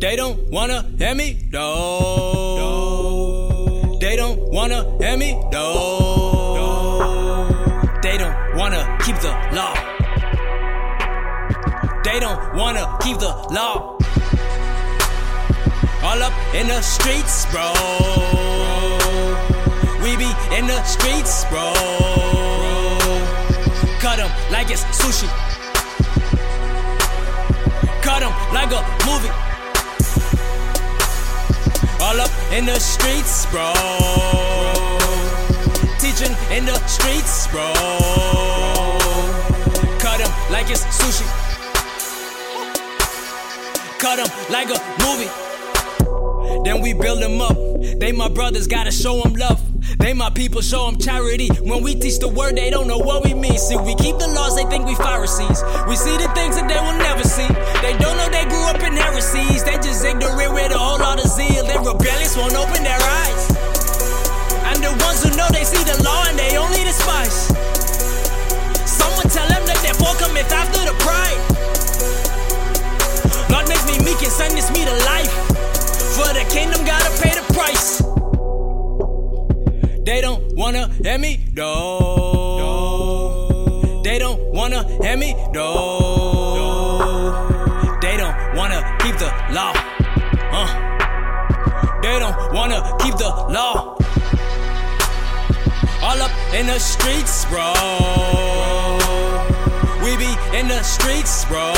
They don't wanna hear me, no. They don't wanna hear me, no. They don't wanna keep the law. They don't wanna keep the law. All up in the streets, bro. We be in the streets, bro. Cut 'em like it's sushi. Cut 'em like a movie. All up in the streets, bro. Teaching in the streets, bro. Cut 'em like it's sushi. Cut like a movie. Then we build them up. They my brothers, gotta show them love. They my people, show them charity. When we teach the word, they don't know what we mean. See, we keep the laws, they think we Pharisees. We see the things that they will never see. They don't wanna hear me, no. They don't wanna hear me, no. They don't wanna keep the law. Uh. They don't wanna keep the law. All up in the streets, bro. We be in the streets, bro.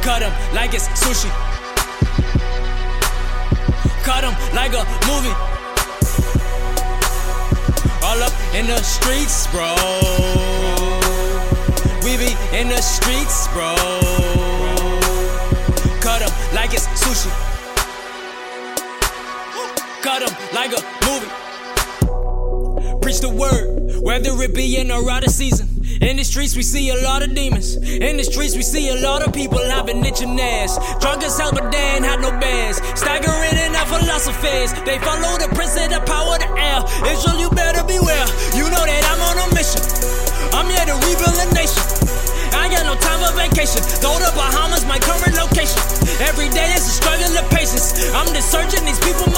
Cut 'em like it's sushi. Cut 'em like a movie. In the streets, bro. We be in the streets, bro. Cut 'em like it's sushi. Cut 'em like a movie. Preach the word, whether it be in or out of season. In the streets, we see a lot of demons. In the streets, we see a lot of people having itching ass. Drunk as hell, but they ain't had no bands. Staggering in our philosophies. They follow the prince of the power of the air. Israel, you to nation. I got no time for vacation. Go to Bahamas, my current location. Every day is a struggle of patience. I'm just searching these people